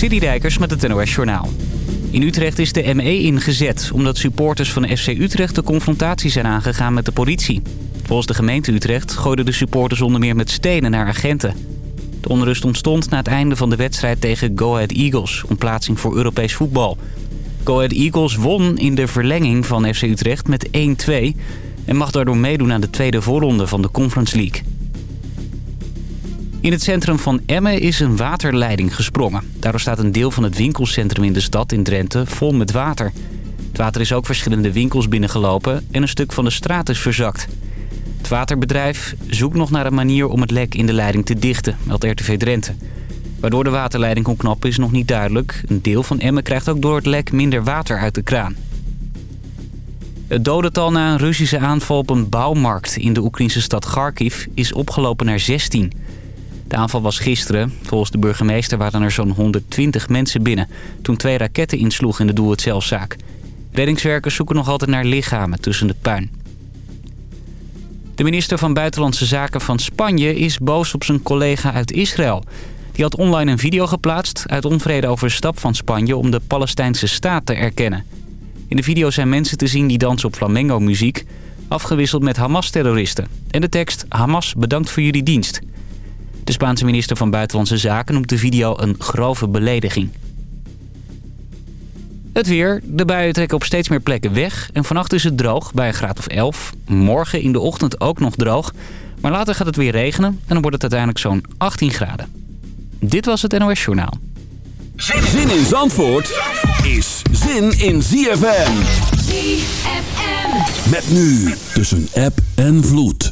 Dijkers met het NOS Journaal. In Utrecht is de ME ingezet omdat supporters van FC Utrecht de confrontatie zijn aangegaan met de politie. Volgens de gemeente Utrecht gooiden de supporters onder meer met stenen naar agenten. De onrust ontstond na het einde van de wedstrijd tegen Go Ahead Eagles... om plaatsing voor Europees voetbal. Go Ahead Eagles won in de verlenging van FC Utrecht met 1-2... en mag daardoor meedoen aan de tweede voorronde van de Conference League. In het centrum van Emmen is een waterleiding gesprongen. Daardoor staat een deel van het winkelcentrum in de stad in Drenthe vol met water. Het water is ook verschillende winkels binnengelopen en een stuk van de straat is verzakt. Het waterbedrijf zoekt nog naar een manier om het lek in de leiding te dichten, meldt RTV Drenthe. Waardoor de waterleiding kon knappen is nog niet duidelijk. Een deel van Emmen krijgt ook door het lek minder water uit de kraan. Het dodental na een Russische aanval op een bouwmarkt in de Oekraïnse stad Kharkiv is opgelopen naar 16. De aanval was gisteren. Volgens de burgemeester waren er zo'n 120 mensen binnen... toen twee raketten insloegen in de doe-het-zelfzaak. Reddingswerkers zoeken nog altijd naar lichamen tussen de puin. De minister van Buitenlandse Zaken van Spanje is boos op zijn collega uit Israël. Die had online een video geplaatst uit onvrede over de stap van Spanje om de Palestijnse staat te erkennen. In de video zijn mensen te zien die dansen op flamengo-muziek, afgewisseld met Hamas-terroristen. En de tekst Hamas bedankt voor jullie dienst. De Spaanse minister van Buitenlandse Zaken noemt de video een grove belediging. Het weer. De buien trekken op steeds meer plekken weg. En vannacht is het droog bij een graad of 11. Morgen in de ochtend ook nog droog. Maar later gaat het weer regenen en dan wordt het uiteindelijk zo'n 18 graden. Dit was het NOS Journaal. Zin in Zandvoort is zin in ZFM. ZFM. Met nu tussen app en vloed.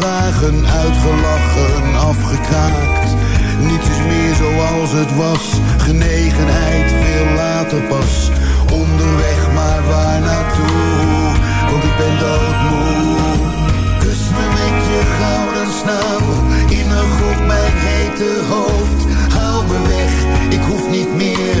Vragen, uitgelachen, afgekraakt. Niets is meer zoals het was, genegenheid veel later pas. Onderweg maar waar naartoe, want ik ben doodmoe. Kus me met je gouden snavel, innig op mijn hete hoofd. Haal me weg, ik hoef niet meer,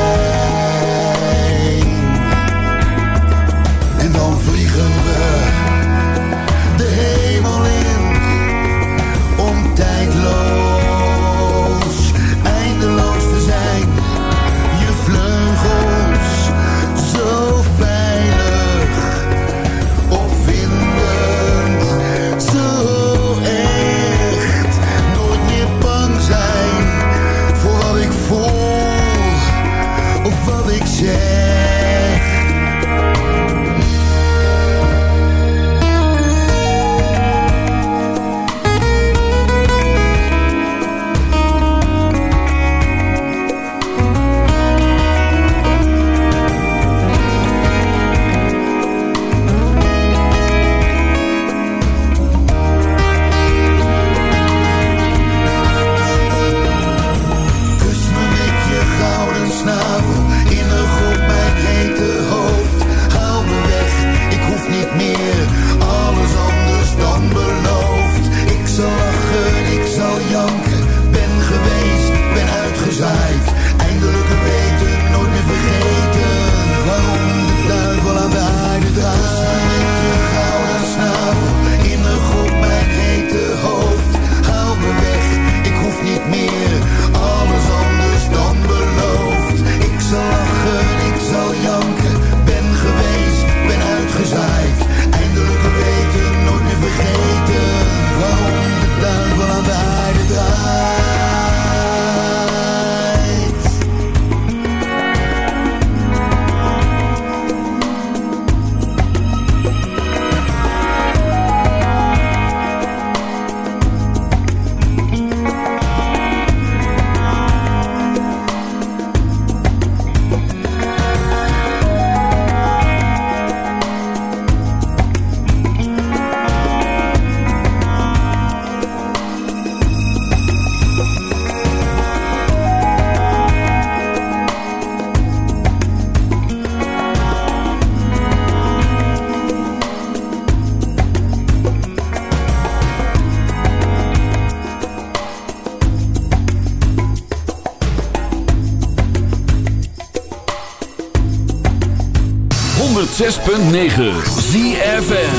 106.9 ZFM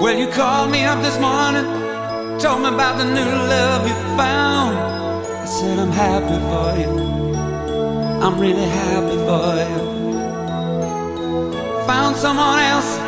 Well, you called me up this morning, told me about the new love you found. I said, I'm happy for you. I'm really happy for you. Found someone else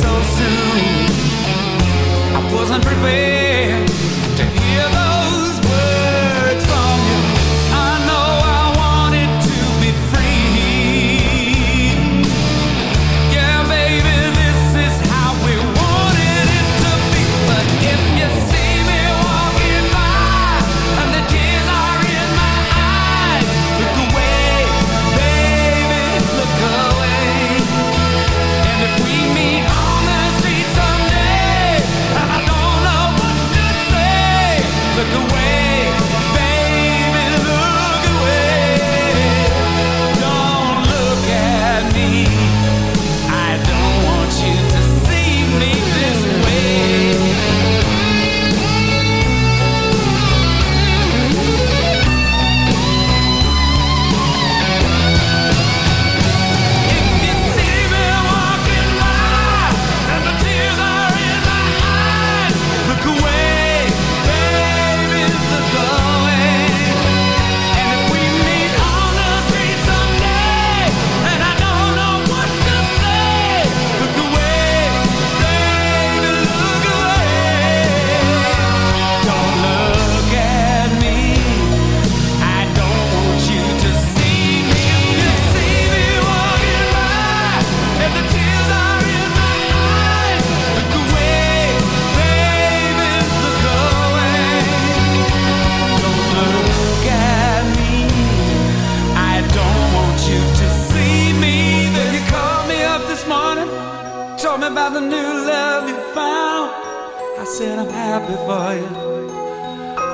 so soon. I wasn't prepared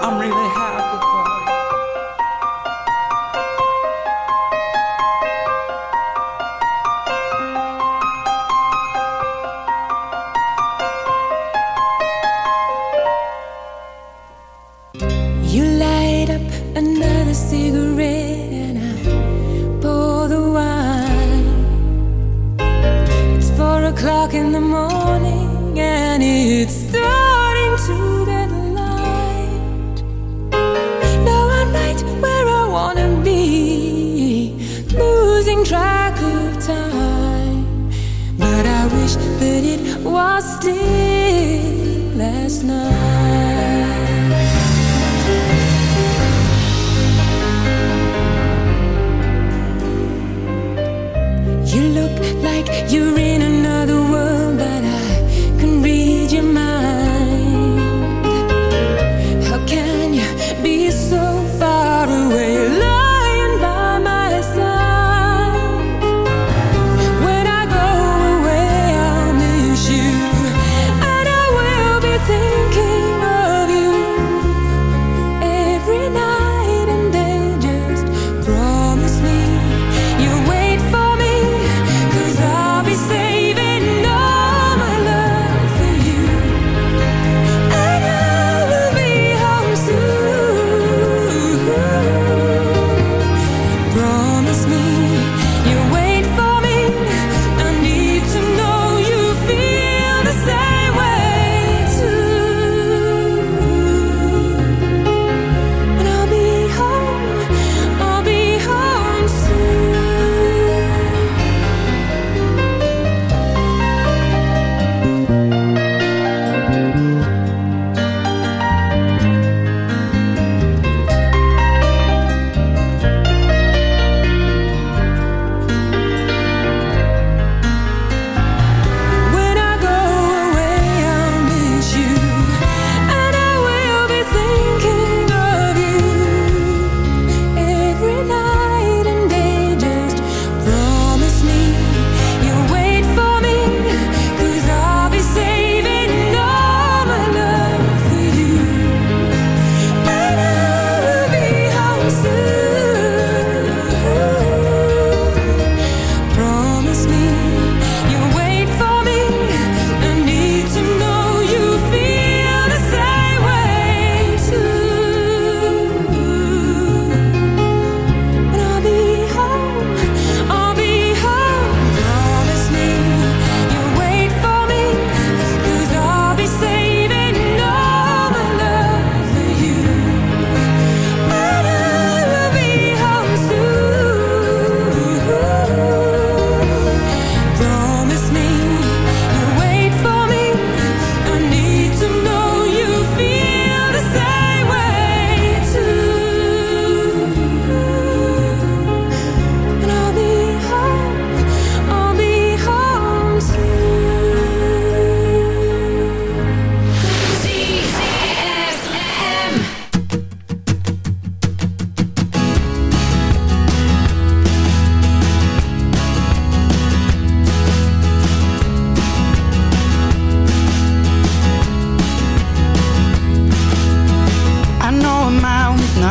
I'm really happy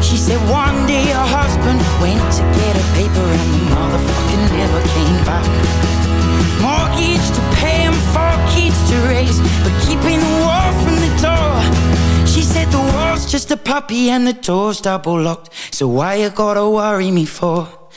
She said one day her husband went to get a paper and the motherfucker never came back. Mortgage to pay and four kids to raise, but keeping the wall from the door. She said the wall's just a puppy and the door's double locked. So why you gotta worry me for?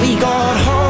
We got holes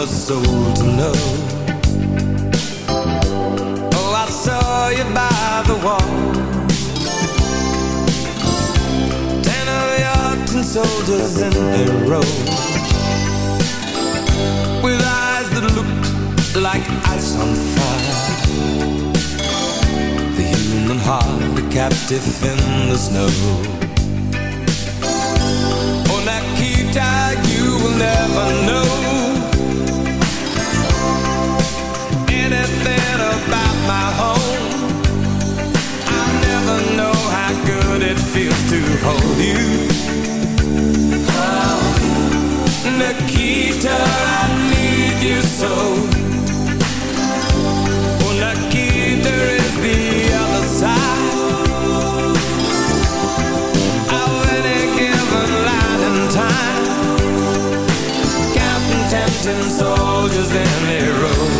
a soul to know. Oh, I saw you by the wall. Ten of your tin soldiers in a row With eyes that looked like ice on fire The human heart, a captive in the snow Oh, Nikita, you will never know my home I'll never know how good it feels to hold you. Nikita, I need you so. Oh, Nikita is the other side of any given in time. Soldiers in their row.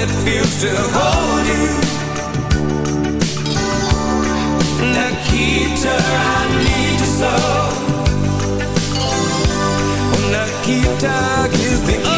it feels to hold you. Nikita, I need you so. Oh, Nikita, is the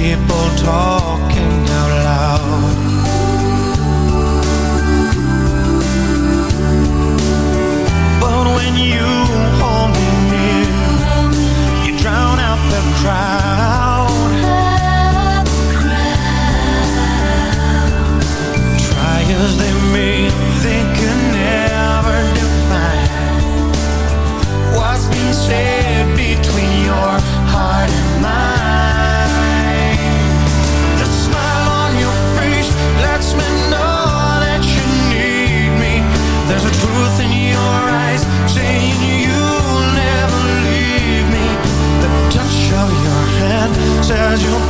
people talking out loud. But when you hold me near You drown out the crowd. Try as they may says you'll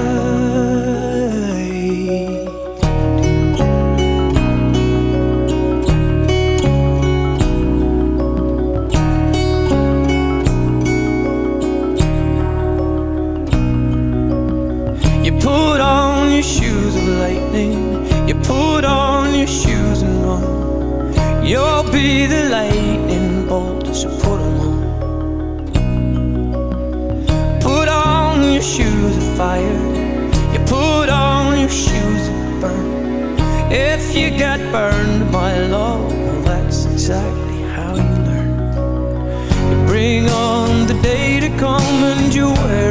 you where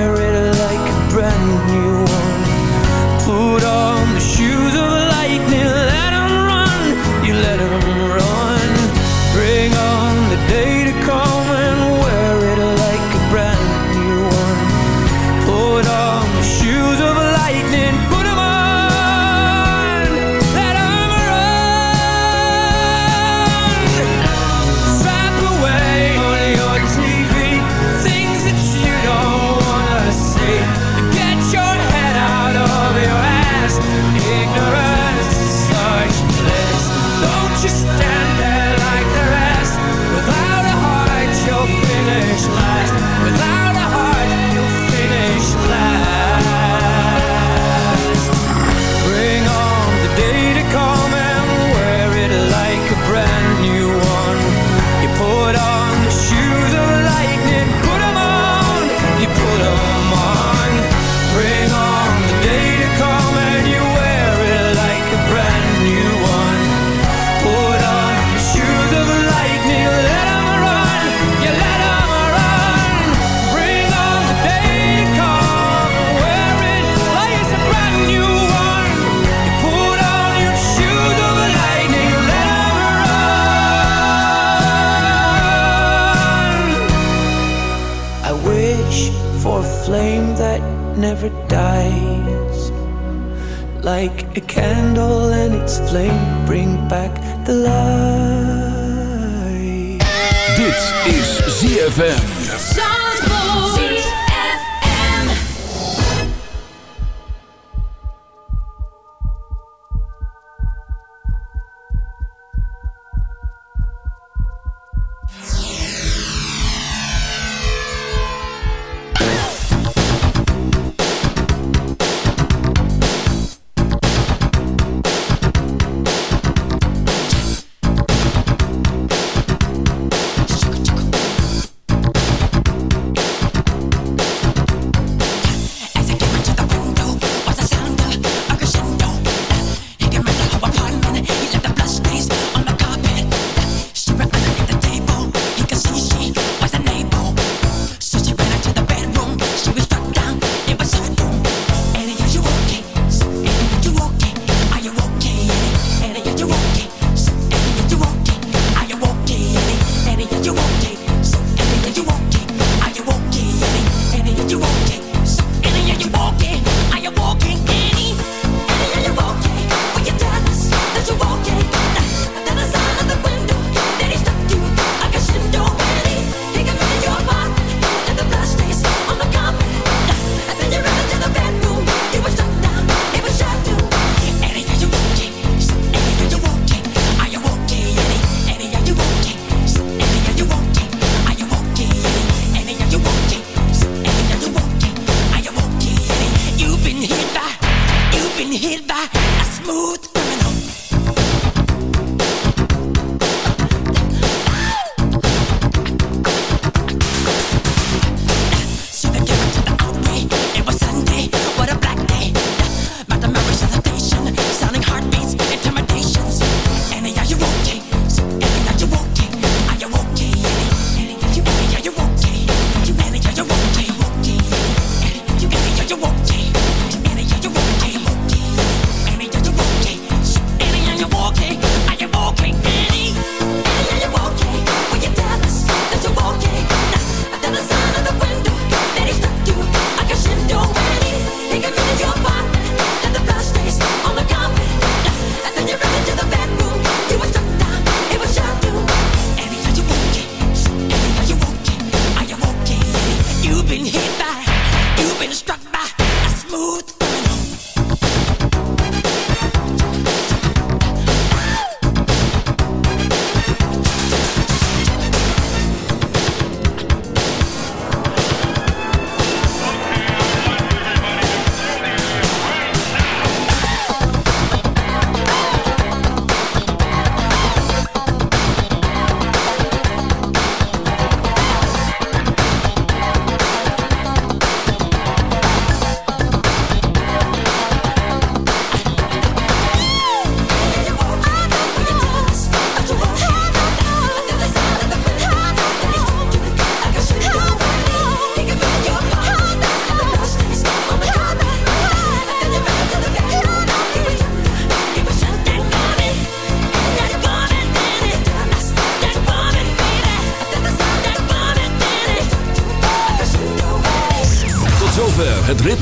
dies like a candle and its flame bring back the light. Dit is ZFM.